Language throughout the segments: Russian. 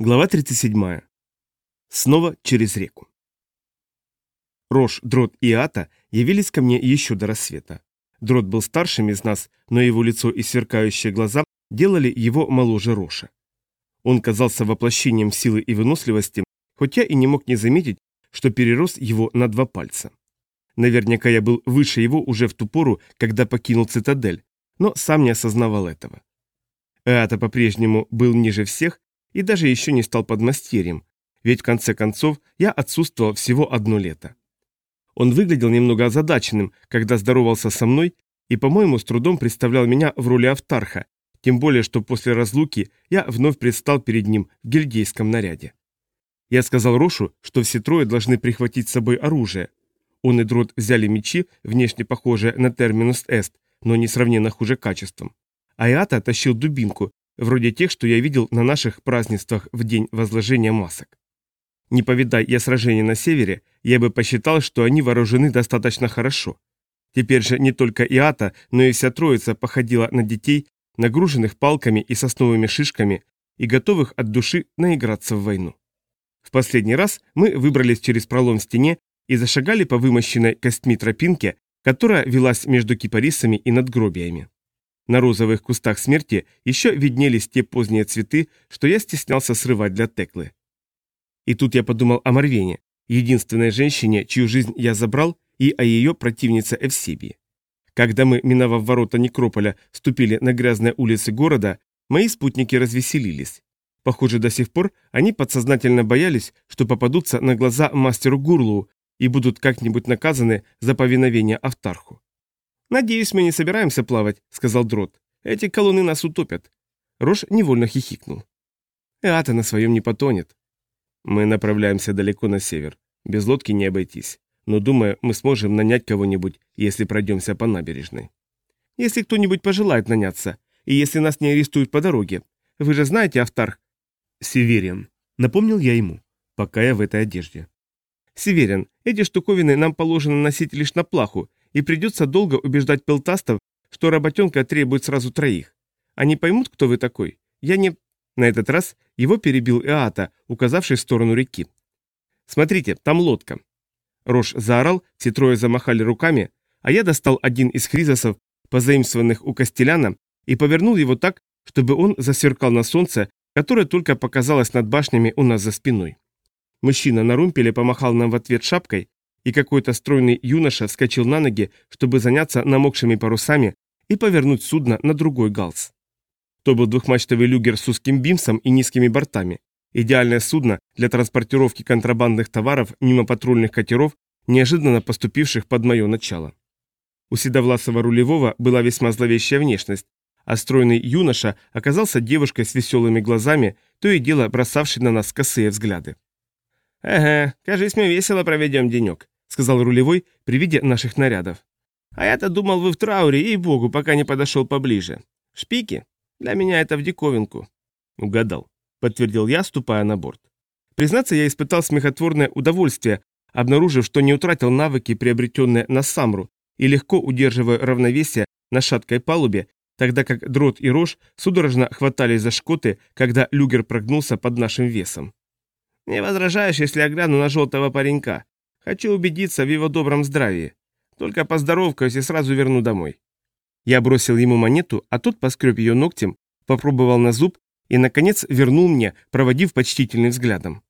Глава 37. Снова через реку. Рош, Дрот и Ата явились ко мне еще до рассвета. Дрот был старшим из нас, но его лицо и сверкающие глаза делали его моложе Роша. Он казался воплощением силы и выносливости, хотя и не мог не заметить, что перерос его на два пальца. Наверняка я был выше его уже в ту пору, когда покинул цитадель, но сам не осознавал этого. Ата по-прежнему был ниже всех, и даже еще не стал подмастерьем, ведь в конце концов я отсутствовал всего одно лето. Он выглядел немного озадаченным, когда здоровался со мной, и, по-моему, с трудом представлял меня в роли Автарха, тем более, что после разлуки я вновь предстал перед ним в гильдейском наряде. Я сказал Рошу, что все трое должны прихватить с собой оружие. Он и Дрот взяли мечи, внешне похожие на терминус эст, но несравненно хуже качеством. Айата тащил дубинку, вроде тех, что я видел на наших празднествах в день возложения масок. Не повидай я сражений на севере, я бы посчитал, что они вооружены достаточно хорошо. Теперь же не только Иата, но и вся троица походила на детей, нагруженных палками и сосновыми шишками и готовых от души наиграться в войну. В последний раз мы выбрались через пролом в стене и зашагали по вымощенной костьми тропинке, которая велась между кипарисами и надгробиями. На розовых кустах смерти еще виднелись те поздние цветы, что я стеснялся срывать для Теклы. И тут я подумал о Марвене, единственной женщине, чью жизнь я забрал, и о ее противнице Эвсибии. Когда мы, миновав ворота Некрополя, ступили на грязные улицы города, мои спутники развеселились. Похоже, до сих пор они подсознательно боялись, что попадутся на глаза мастеру Гурлу и будут как-нибудь наказаны за повиновение Автарху. «Надеюсь, мы не собираемся плавать», — сказал Дрот. «Эти колонны нас утопят». Рош невольно хихикнул. «Эата на своем не потонет». «Мы направляемся далеко на север. Без лодки не обойтись. Но, думаю, мы сможем нанять кого-нибудь, если пройдемся по набережной». «Если кто-нибудь пожелает наняться, и если нас не арестуют по дороге. Вы же знаете, Автарх...» «Севериан», — напомнил я ему, пока я в этой одежде. «Севериан, эти штуковины нам положено носить лишь на плаху, и придется долго убеждать пелтастов, что работенка требует сразу троих. Они поймут, кто вы такой? Я не...» На этот раз его перебил Эата, указавший в сторону реки. «Смотрите, там лодка». Рош заорал, все трое замахали руками, а я достал один из хризосов, позаимствованных у Костеляна, и повернул его так, чтобы он засверкал на солнце, которое только показалось над башнями у нас за спиной. Мужчина на румпеле помахал нам в ответ шапкой, и какой-то стройный юноша вскочил на ноги, чтобы заняться намокшими парусами и повернуть судно на другой галс. То был двухмачтовый люгер с узким бимсом и низкими бортами. Идеальное судно для транспортировки контрабандных товаров мимо патрульных катеров, неожиданно поступивших под мое начало. У седовласого рулевого была весьма зловещая внешность, а стройный юноша оказался девушкой с веселыми глазами, то и дело бросавшей на нас косые взгляды. «Ага, кажись, мы весело проведем денек», — сказал рулевой при виде наших нарядов. «А я-то думал, вы в трауре, ей-богу, пока не подошел поближе. Шпики? Для меня это в диковинку». «Угадал», — подтвердил я, ступая на борт. Признаться, я испытал смехотворное удовольствие, обнаружив, что не утратил навыки, приобретенные на Самру, и легко удерживая равновесие на шаткой палубе, тогда как Дрот и Рож судорожно хватались за шкоты, когда люгер прогнулся под нашим весом. Не возражаешь, если я гляну на желтого паренька? Хочу убедиться в его добром здравии. Только поздоровкаюсь и сразу верну домой». Я бросил ему монету, а тот поскреб ее ногтем, попробовал на зуб и, наконец, вернул мне, проводив почтительным взглядом.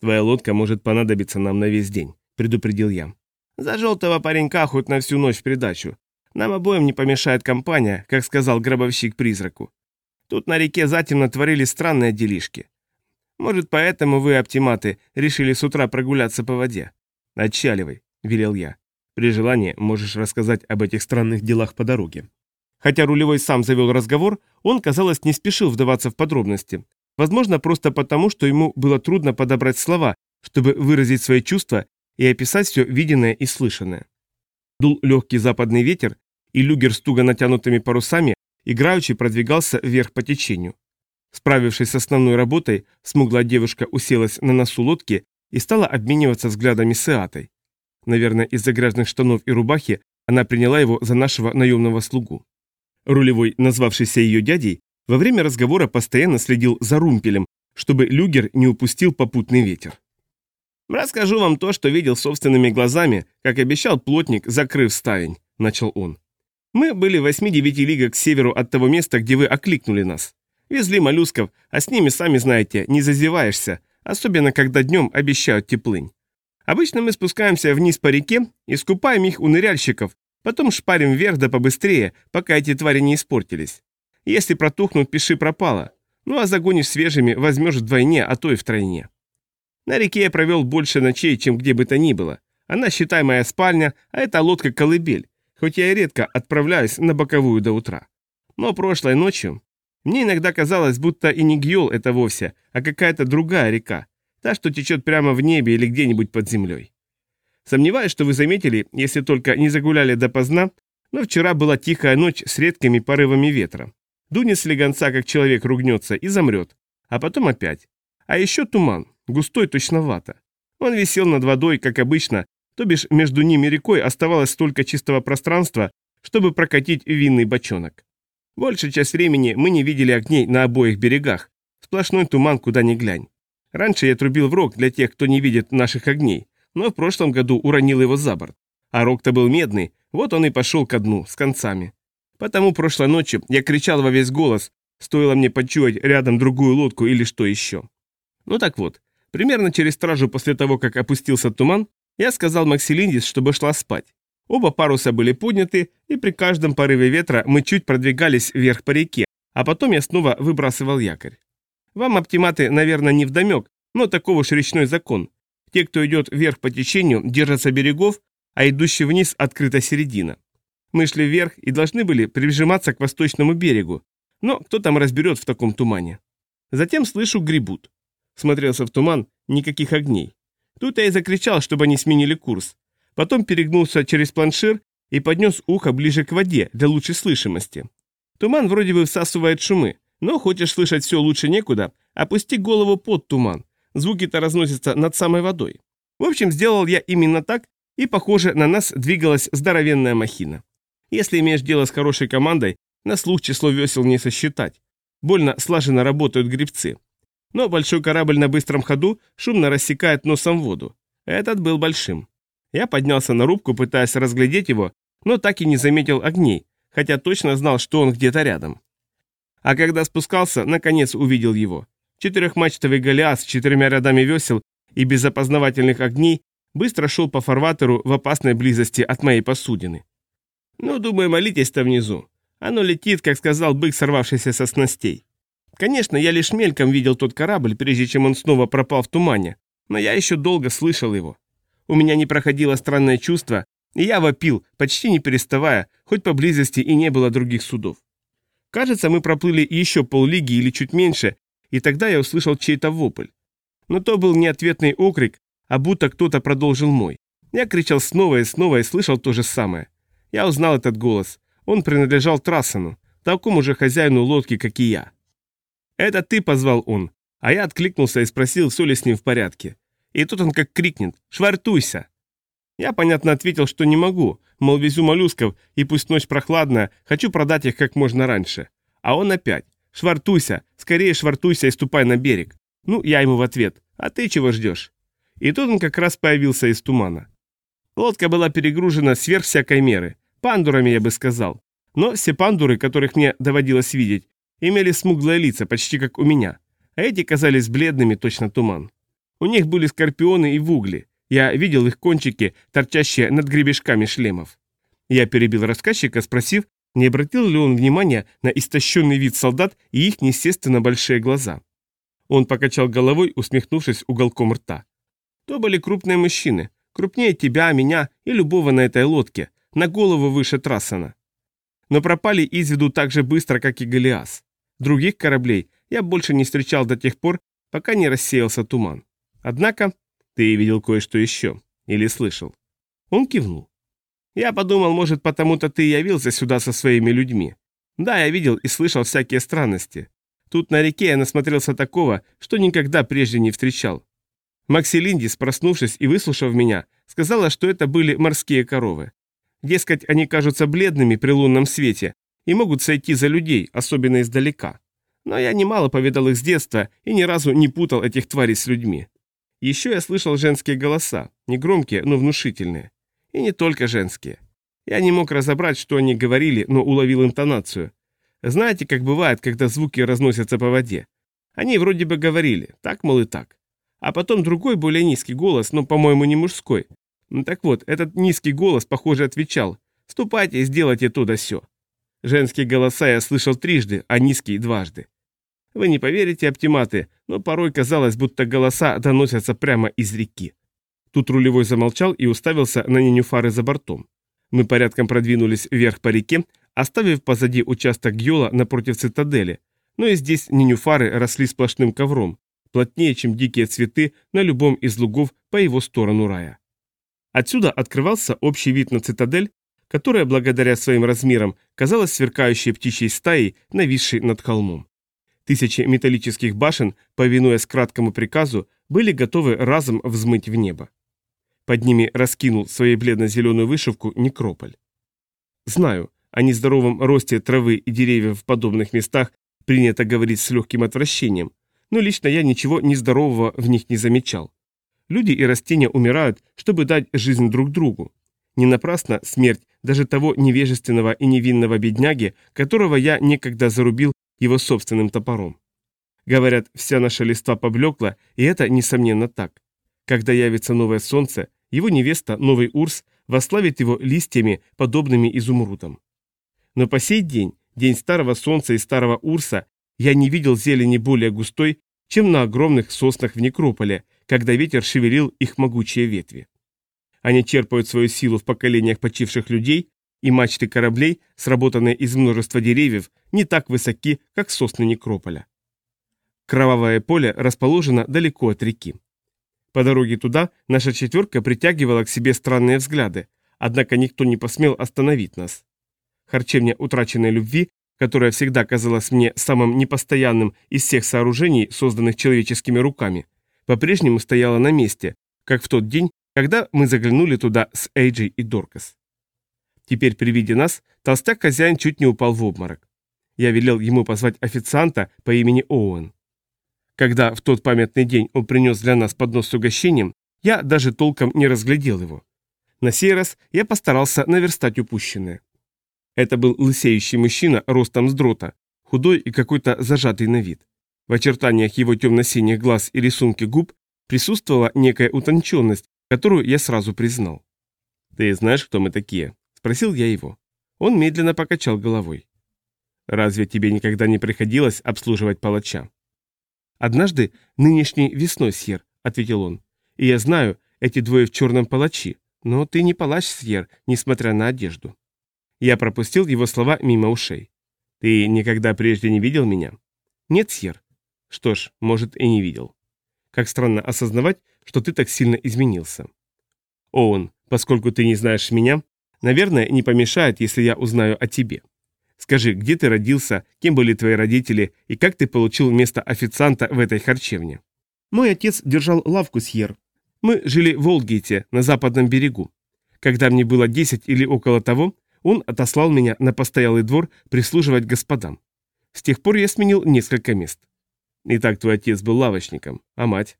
«Твоя лодка может понадобиться нам на весь день», — предупредил я. «За желтого паренька хоть на всю ночь в придачу. Нам обоим не помешает компания, как сказал гробовщик призраку. Тут на реке затемно творили странные делишки. Может, поэтому вы, оптиматы, решили с утра прогуляться по воде? Отчаливай, велел я. При желании можешь рассказать об этих странных делах по дороге. Хотя рулевой сам завел разговор, он, казалось, не спешил вдаваться в подробности. Возможно, просто потому, что ему было трудно подобрать слова, чтобы выразить свои чувства и описать все виденное и слышанное. Дул легкий западный ветер, и люгер с туго натянутыми парусами играючи продвигался вверх по течению. Справившись с основной работой, смуглая девушка уселась на носу лодки и стала обмениваться взглядами с Иатой. Наверное, из-за грязных штанов и рубахи она приняла его за нашего наемного слугу. Рулевой, назвавшийся ее дядей, во время разговора постоянно следил за румпелем, чтобы люгер не упустил попутный ветер. «Расскажу вам то, что видел собственными глазами, как обещал плотник, закрыв ставень», — начал он. «Мы были в 8-9 лигах к северу от того места, где вы окликнули нас. Везли моллюсков, а с ними, сами знаете, не зазеваешься, особенно когда днем обещают теплынь. Обычно мы спускаемся вниз по реке и скупаем их у ныряльщиков, потом шпарим вверх да побыстрее, пока эти твари не испортились. Если протухнут, пиши пропало. Ну а загонишь свежими, возьмешь вдвойне, а то и втройне. На реке я провел больше ночей, чем где бы то ни было. Она, считай, моя спальня, а это лодка-колыбель, хоть я и редко отправляюсь на боковую до утра. Но прошлой ночью мне иногда казалось, будто и не Гьол это вовсе, а какая-то другая река, та, что течет прямо в небе или где-нибудь под землей. Сомневаюсь, что вы заметили, если только не загуляли допоздна, но вчера была тихая ночь с редкими порывами ветра. Дунет слегонца, как человек ругнется, и замрет. А потом опять. А еще туман, густой точновато. Он висел над водой, как обычно, то бишь между ними рекой оставалось столько чистого пространства, чтобы прокатить винный бочонок. Большую часть времени мы не видели огней на обоих берегах. Сплошной туман, куда ни глянь. Раньше я трубил в рог для тех, кто не видит наших огней, но в прошлом году уронил его за борт. А рог-то был медный, вот он и пошел ко дну, с концами. Потому прошлой ночью я кричал во весь голос, стоило мне почуять рядом другую лодку или что еще. Ну так вот, примерно через стражу после того, как опустился туман, я сказал Максилиндис, чтобы шла спать. Оба паруса были подняты, и при каждом порыве ветра мы чуть продвигались вверх по реке, а потом я снова выбрасывал якорь. Вам, оптиматы, наверное, не вдомек, но таков уж речной закон. Те, кто идет вверх по течению, держатся берегов, а идущий вниз открыта середина. Мы шли вверх и должны были прижиматься к восточному берегу, но кто там разберет в таком тумане? Затем слышу гребут. Смотрелся в туман, никаких огней. Тут я и закричал, чтобы они сменили курс потом перегнулся через планшир и поднес ухо ближе к воде для лучшей слышимости. Туман вроде бы всасывает шумы, но хочешь слышать все лучше некуда, опусти голову под туман. Звуки-то разносятся над самой водой. В общем, сделал я именно так, и, похоже, на нас двигалась здоровенная махина. Если имеешь дело с хорошей командой, на слух число весел не сосчитать. Больно слаженно работают грибцы. Но большой корабль на быстром ходу шумно рассекает носом воду. Этот был большим. Я поднялся на рубку, пытаясь разглядеть его, но так и не заметил огней, хотя точно знал, что он где-то рядом. А когда спускался, наконец увидел его. Четырехмачтовый Голиас с четырьмя рядами весел и без опознавательных огней быстро шел по фарватеру в опасной близости от моей посудины. Ну, думаю, молитесь-то внизу. Оно летит, как сказал бык, сорвавшийся со снастей. Конечно, я лишь мельком видел тот корабль, прежде чем он снова пропал в тумане, но я еще долго слышал его. У меня не проходило странное чувство, и я вопил, почти не переставая, хоть поблизости и не было других судов. Кажется, мы проплыли еще поллиги или чуть меньше, и тогда я услышал чей-то вопль. Но то был не ответный окрик, а будто кто-то продолжил мой. Я кричал снова и снова и слышал то же самое. Я узнал этот голос. Он принадлежал Трассану, такому же хозяину лодки, как и я. «Это ты позвал он», а я откликнулся и спросил, все ли с ним в порядке. И тут он как крикнет «Швартуйся!». Я, понятно, ответил, что не могу, мол, везу моллюсков, и пусть ночь прохладная, хочу продать их как можно раньше. А он опять «Швартуйся! Скорее швартуйся и ступай на берег!». Ну, я ему в ответ «А ты чего ждешь?». И тут он как раз появился из тумана. Лодка была перегружена сверх всякой меры, пандурами, я бы сказал. Но все пандуры, которых мне доводилось видеть, имели смуглые лица, почти как у меня, а эти казались бледными, точно туман. У них были скорпионы и вугли. Я видел их кончики, торчащие над гребешками шлемов. Я перебил рассказчика, спросив, не обратил ли он внимания на истощенный вид солдат и их, неестественно, большие глаза. Он покачал головой, усмехнувшись уголком рта. То были крупные мужчины, крупнее тебя, меня и любого на этой лодке, на голову выше Трассана. Но пропали из виду так же быстро, как и Голиас. Других кораблей я больше не встречал до тех пор, пока не рассеялся туман. Однако ты видел кое-что еще. Или слышал. Он кивнул. Я подумал, может, потому-то ты явился сюда со своими людьми. Да, я видел и слышал всякие странности. Тут на реке я насмотрелся такого, что никогда прежде не встречал. Максилиндис, проснувшись и выслушав меня, сказала, что это были морские коровы. Дескать, они кажутся бледными при лунном свете и могут сойти за людей, особенно издалека. Но я немало повидал их с детства и ни разу не путал этих тварей с людьми. Еще я слышал женские голоса, негромкие, но внушительные. И не только женские. Я не мог разобрать, что они говорили, но уловил интонацию. Знаете, как бывает, когда звуки разносятся по воде? Они вроде бы говорили, так, мол, и так. А потом другой, более низкий голос, но, по-моему, не мужской. Ну, так вот, этот низкий голос, похоже, отвечал «Ступайте сделайте то да сё». Женские голоса я слышал трижды, а низкий – дважды. Вы не поверите, оптиматы, но порой казалось, будто голоса доносятся прямо из реки. Тут рулевой замолчал и уставился на ненюфары за бортом. Мы порядком продвинулись вверх по реке, оставив позади участок Гьола напротив цитадели, но и здесь ненюфары росли сплошным ковром, плотнее, чем дикие цветы на любом из лугов по его сторону рая. Отсюда открывался общий вид на цитадель, которая, благодаря своим размерам, казалась сверкающей птичьей стаей, нависшей над холмом. Тысячи металлических башен, повинуясь краткому приказу, были готовы разом взмыть в небо. Под ними раскинул своей бледно-зеленую вышивку некрополь. Знаю, о нездоровом росте травы и деревьев в подобных местах принято говорить с легким отвращением, но лично я ничего нездорового в них не замечал. Люди и растения умирают, чтобы дать жизнь друг другу. Не напрасно смерть даже того невежественного и невинного бедняги, которого я некогда зарубил его собственным топором. Говорят, вся наша листва поблекла, и это, несомненно, так. Когда явится новое солнце, его невеста, новый Урс, восславит его листьями, подобными изумрудам. Но по сей день, день старого солнца и старого Урса, я не видел зелени более густой, чем на огромных соснах в некрополе, когда ветер шевелил их могучие ветви. Они черпают свою силу в поколениях почивших людей, и мачты кораблей, сработанные из множества деревьев, не так высоки, как сосны некрополя. Кровавое поле расположено далеко от реки. По дороге туда наша четверка притягивала к себе странные взгляды, однако никто не посмел остановить нас. Харчевня утраченной любви, которая всегда казалась мне самым непостоянным из всех сооружений, созданных человеческими руками, по-прежнему стояла на месте, как в тот день, когда мы заглянули туда с Эйджей и Доркас. Теперь при виде нас толстяк-хозяин чуть не упал в обморок. Я велел ему позвать официанта по имени Оуэн. Когда в тот памятный день он принес для нас поднос с угощением, я даже толком не разглядел его. На сей раз я постарался наверстать упущенное. Это был лысеющий мужчина ростом с дрота, худой и какой-то зажатый на вид. В очертаниях его темно-синих глаз и рисунке губ присутствовала некая утонченность, которую я сразу признал. «Ты знаешь, кто мы такие?» – спросил я его. Он медленно покачал головой. «Разве тебе никогда не приходилось обслуживать палача?» «Однажды, нынешней весной, Сьер», — ответил он. «И я знаю, эти двое в черном палачи, но ты не палач, Сьер, несмотря на одежду». Я пропустил его слова мимо ушей. «Ты никогда прежде не видел меня?» «Нет, Сьер». «Что ж, может, и не видел. Как странно осознавать, что ты так сильно изменился». «Оуэн, поскольку ты не знаешь меня, наверное, не помешает, если я узнаю о тебе. Скажи, где ты родился, кем были твои родители и как ты получил место официанта в этой харчевне?» «Мой отец держал лавку Сьер. Мы жили в Олгейте, на западном берегу. Когда мне было 10 или около того, он отослал меня на постоялый двор прислуживать господам. С тех пор я сменил несколько мест. Итак, твой отец был лавочником, а мать?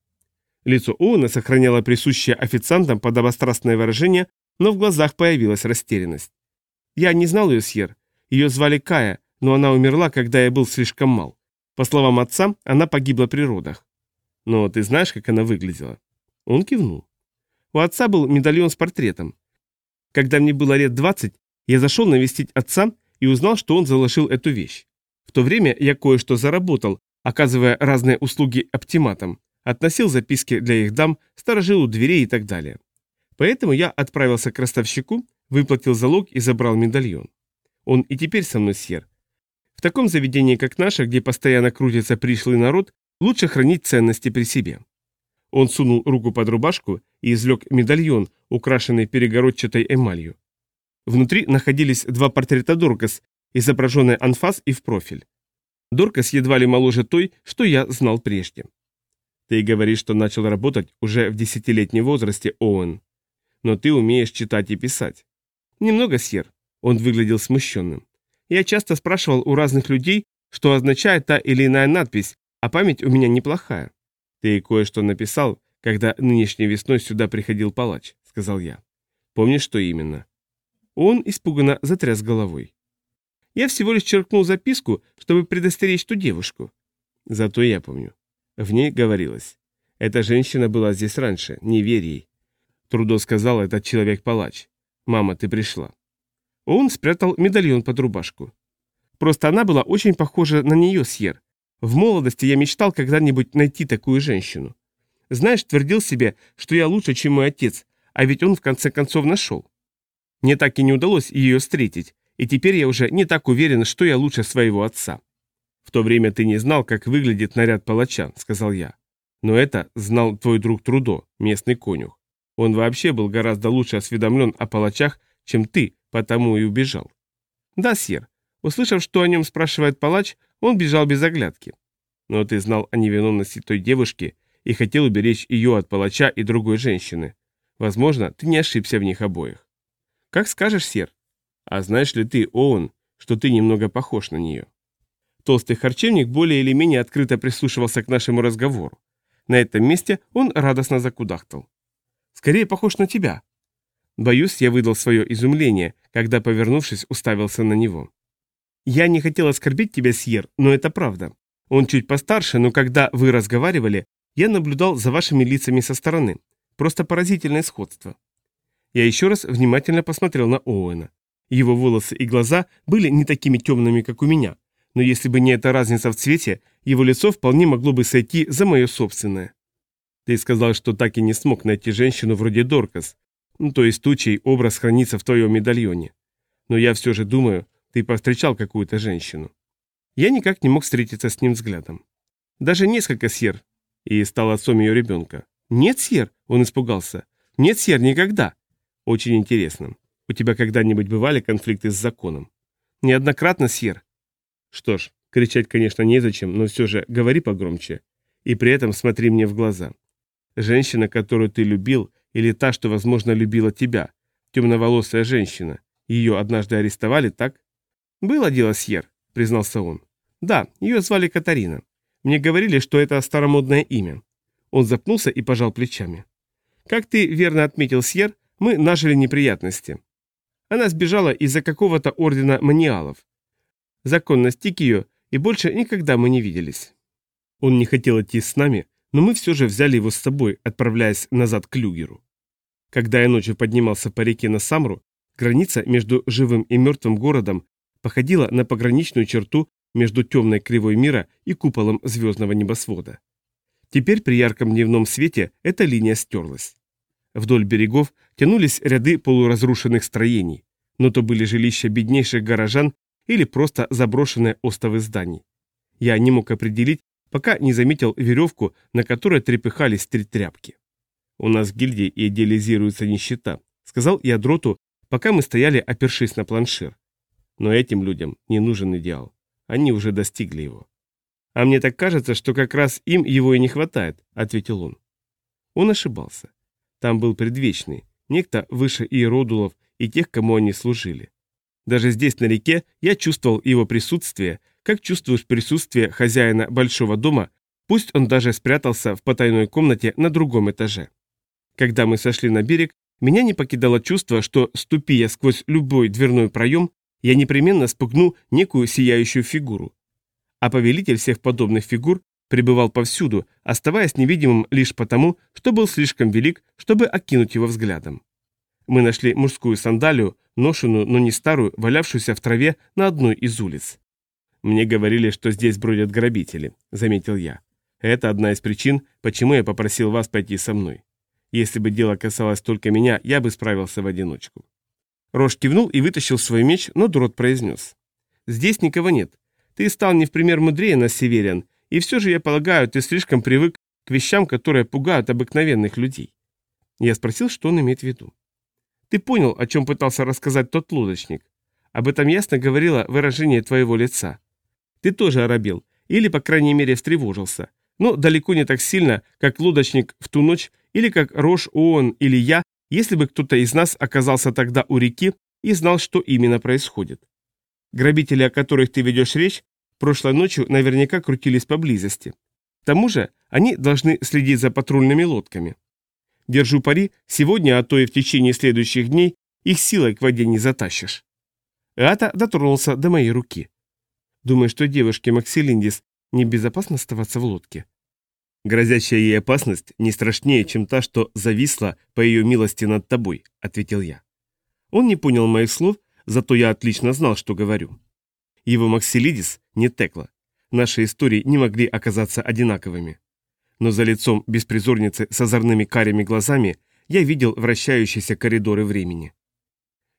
Лицо Оуэна сохраняло присущее официантам подобострастное выражение, но в глазах появилась растерянность. Я не знал ее, Сьер. Ее звали Кая, но она умерла, когда я был слишком мал. По словам отца, она погибла при родах. Но ты знаешь, как она выглядела? Он кивнул. У отца был медальон с портретом. Когда мне было лет 20, я зашел навестить отца и узнал, что он заложил эту вещь. В то время я кое-что заработал, оказывая разные услуги оптиматам, относил записки для их дам, сторожил у дверей и так далее. Поэтому я отправился к ростовщику, выплатил залог и забрал медальон. Он и теперь со мной сьер. В таком заведении, как наше, где постоянно крутится пришлый народ, лучше хранить ценности при себе. Он сунул руку под рубашку и извлек медальон, украшенный перегородчатой эмалью. Внутри находились два портрета Доркас, изображенные анфас и в профиль. Доркас едва ли моложе той, что я знал прежде. Ты говоришь, что начал работать уже в десятилетнем возрасте, Оуэн. Но ты умеешь читать и писать. Немного, Сьер. Он выглядел смущенным. Я часто спрашивал у разных людей, что означает та или иная надпись, а память у меня неплохая. Ты кое-что написал, когда нынешней весной сюда приходил палач, сказал я. Помнишь, что именно? Он испуганно затряс головой. Я всего лишь черкнул записку, чтобы предостеречь ту девушку. Зато я помню. В ней говорилось. Эта женщина была здесь раньше, не верь ей. Трудо сказал этот человек-палач. «Мама, ты пришла». Он спрятал медальон под рубашку. Просто она была очень похожа на нее, Сьер. В молодости я мечтал когда-нибудь найти такую женщину. Знаешь, твердил себе, что я лучше, чем мой отец, а ведь он в конце концов нашел. Мне так и не удалось ее встретить, и теперь я уже не так уверен, что я лучше своего отца. В то время ты не знал, как выглядит наряд палача, сказал я. Но это знал твой друг Трудо, местный конюх. Он вообще был гораздо лучше осведомлен о палачах, чем ты, потому и убежал. Да, Сьер. Услышав, что о нем спрашивает палач, он бежал без оглядки. Но ты знал о невиновности той девушки и хотел уберечь ее от палача и другой женщины. Возможно, ты не ошибся в них обоих. Как скажешь, Сьер. А знаешь ли ты, Оуэн, что ты немного похож на нее? Толстый харчевник более или менее открыто прислушивался к нашему разговору. На этом месте он радостно закудахтал. «Скорее похож на тебя». Боюсь, я выдал свое изумление, когда, повернувшись, уставился на него. «Я не хотел оскорбить тебя, Сьер, но это правда. Он чуть постарше, но когда вы разговаривали, я наблюдал за вашими лицами со стороны. Просто поразительное сходство». Я еще раз внимательно посмотрел на Оуэна. Его волосы и глаза были не такими темными, как у меня, но если бы не эта разница в цвете, его лицо вполне могло бы сойти за мое собственное. Ты сказал, что так и не смог найти женщину вроде Доркас, ну, то есть ту, чей образ хранится в твоем медальоне. Но я все же думаю, ты повстречал какую-то женщину. Я никак не мог встретиться с ним взглядом. Даже несколько сьер. И стал отцом ее ребенка. Нет, сьер, он испугался. Нет, сьер, никогда. Очень интересно. У тебя когда-нибудь бывали конфликты с законом? Неоднократно, сьер. Что ж, кричать, конечно, незачем, но все же говори погромче. И при этом смотри мне в глаза. Женщина, которую ты любил, или та, что, возможно, любила тебя. Темноволосая женщина. Ее однажды арестовали, так? Было дело, Сьер, признался он. Да, ее звали Катарина. Мне говорили, что это старомодное имя. Он запнулся и пожал плечами. Как ты верно отметил, Сьер, мы нажили неприятности. Она сбежала из-за какого-то ордена маниалов. Закон настиг ее, и больше никогда мы не виделись. Он не хотел идти с нами, но мы все же взяли его с собой, отправляясь назад к Люгеру. Когда я ночью поднимался по реке на Самру, граница между живым и мертвым городом походила на пограничную черту между темной кривой мира и куполом звездного небосвода. Теперь при ярком дневном свете эта линия стерлась. Вдоль берегов тянулись ряды полуразрушенных строений, но то были жилища беднейших горожан или просто заброшенные остовы зданий. Я не мог определить, пока не заметил веревку, на которой трепыхались три тряпки. «У нас в гильдии идеализируется нищета», — сказал я Дроту, пока мы стояли, опершись на планшир. Но этим людям не нужен идеал. Они уже достигли его. «А мне так кажется, что как раз им его и не хватает», — ответил он. Он ошибался. Там был предвечный, некто выше иеродулов и тех, кому они служили. Даже здесь, на реке, я чувствовал его присутствие, как чувствуешь присутствие хозяина большого дома, пусть он даже спрятался в потайной комнате на другом этаже. Когда мы сошли на берег, меня не покидало чувство, что, ступи я сквозь любой дверной проем, я непременно спугну некую сияющую фигуру. А повелитель всех подобных фигур пребывал повсюду, оставаясь невидимым лишь потому, что был слишком велик, чтобы окинуть его взглядом. Мы нашли мужскую сандалию, ношеную, но не старую, валявшуюся в траве на одной из улиц. «Мне говорили, что здесь бродят грабители», — заметил я. «Это одна из причин, почему я попросил вас пойти со мной. Если бы дело касалось только меня, я бы справился в одиночку». Рош кивнул и вытащил свой меч, но Дрот произнес. «Здесь никого нет. Ты стал не в пример мудрее нас, Севериан, и все же, я полагаю, ты слишком привык к вещам, которые пугают обыкновенных людей». Я спросил, что он имеет в виду. Ты понял, о чем пытался рассказать тот лодочник. Об этом ясно говорило выражение твоего лица. Ты тоже оробел, или, по крайней мере, встревожился. Но далеко не так сильно, как лодочник в ту ночь, или как Рош, Оон или я, если бы кто-то из нас оказался тогда у реки и знал, что именно происходит. Грабители, о которых ты ведешь речь, прошлой ночью наверняка крутились поблизости. К тому же они должны следить за патрульными лодками. Держу пари, сегодня, а то и в течение следующих дней, их силой к воде не затащишь. Ата дотронулся до моей руки. Думаю, что девушке Максилиндис небезопасно оставаться в лодке. Грозящая ей опасность не страшнее, чем та, что зависла по ее милости над тобой, ответил я. Он не понял моих слов, зато я отлично знал, что говорю. Его Максилидис не Текла. Наши истории не могли оказаться одинаковыми. Но за лицом беспризорницы с озорными карими глазами я видел вращающиеся коридоры времени.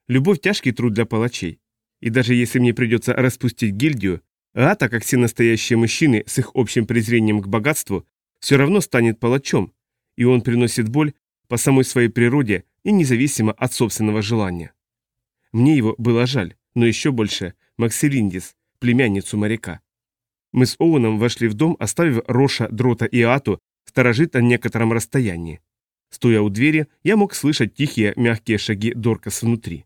Любовь – тяжкий труд для палачей. И даже если мне придется распустить гильдию, Ата, как все настоящие мужчины с их общим презрением к богатству, все равно станет палачом, и он приносит боль по самой своей природе и независимо от собственного желания. Мне его было жаль, но еще больше Максилиндис, племянницу моряка. Мы с Оуэном вошли в дом, оставив Роша, Дрота и Ату сторожить на некотором расстоянии. Стоя у двери, я мог слышать тихие, мягкие шаги Доркас внутри.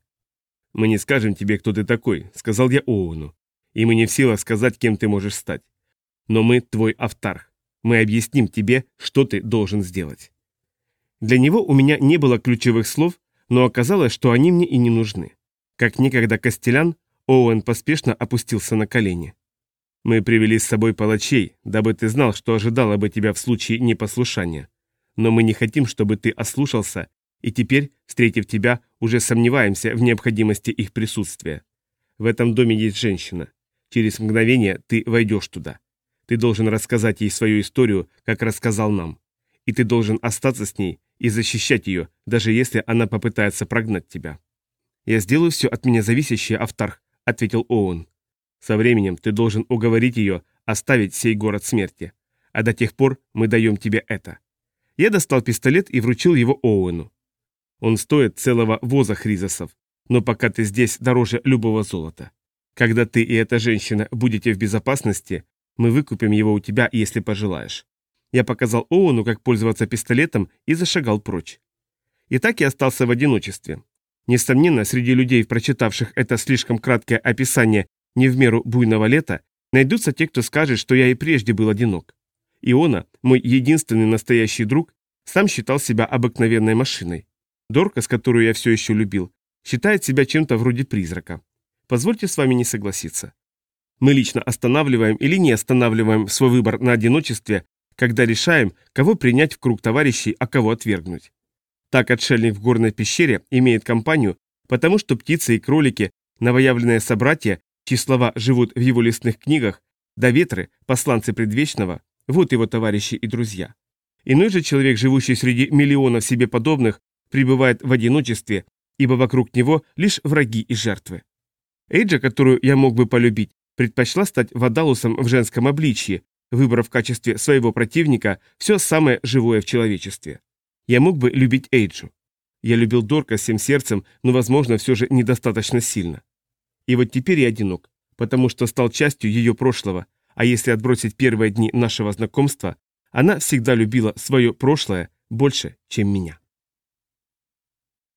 «Мы не скажем тебе, кто ты такой», — сказал я Оуэну. «И мы не в силах сказать, кем ты можешь стать. Но мы твой автарх. Мы объясним тебе, что ты должен сделать». Для него у меня не было ключевых слов, но оказалось, что они мне и не нужны. Как никогда Костелян, Оуэн поспешно опустился на колени. «Мы привели с собой палачей, дабы ты знал, что ожидало бы тебя в случае непослушания. Но мы не хотим, чтобы ты ослушался, и теперь, встретив тебя, уже сомневаемся в необходимости их присутствия. В этом доме есть женщина. Через мгновение ты войдешь туда. Ты должен рассказать ей свою историю, как рассказал нам. И ты должен остаться с ней и защищать ее, даже если она попытается прогнать тебя. «Я сделаю все от меня зависящее, Автарх», — ответил Оуэн. «Со временем ты должен уговорить ее оставить сей город смерти. А до тех пор мы даем тебе это. Я достал пистолет и вручил его Оуэну. Он стоит целого воза хризосов, но пока ты здесь дороже любого золота. Когда ты и эта женщина будете в безопасности, мы выкупим его у тебя, если пожелаешь. Я показал Оуэну, как пользоваться пистолетом, и зашагал прочь. И так я остался в одиночестве. Несомненно, среди людей, прочитавших это слишком краткое описание не в меру буйного лета, найдутся те, кто скажет, что я и прежде был одинок. Иона, мой единственный настоящий друг, сам считал себя обыкновенной машиной. Дорка, с которую я все еще любил, считает себя чем-то вроде призрака. Позвольте с вами не согласиться. Мы лично останавливаем или не останавливаем свой выбор на одиночестве, когда решаем, кого принять в круг товарищей, а кого отвергнуть. Так отшельник в горной пещере имеет компанию, потому что птицы и кролики, новоявленные собратья, чьи слова живут в его лесных книгах, да ветры, посланцы предвечного, вот его товарищи и друзья. Иной же человек, живущий среди миллионов себе подобных, пребывает в одиночестве, ибо вокруг него лишь враги и жертвы. Эйджа, которую я мог бы полюбить, предпочла стать вадалусом в женском обличье, выбрав в качестве своего противника все самое живое в человечестве. Я мог бы любить Эйджу. Я любил Дорка всем сердцем, но, возможно, все же недостаточно сильно. И вот теперь я одинок, потому что стал частью ее прошлого, а если отбросить первые дни нашего знакомства, она всегда любила свое прошлое больше, чем меня.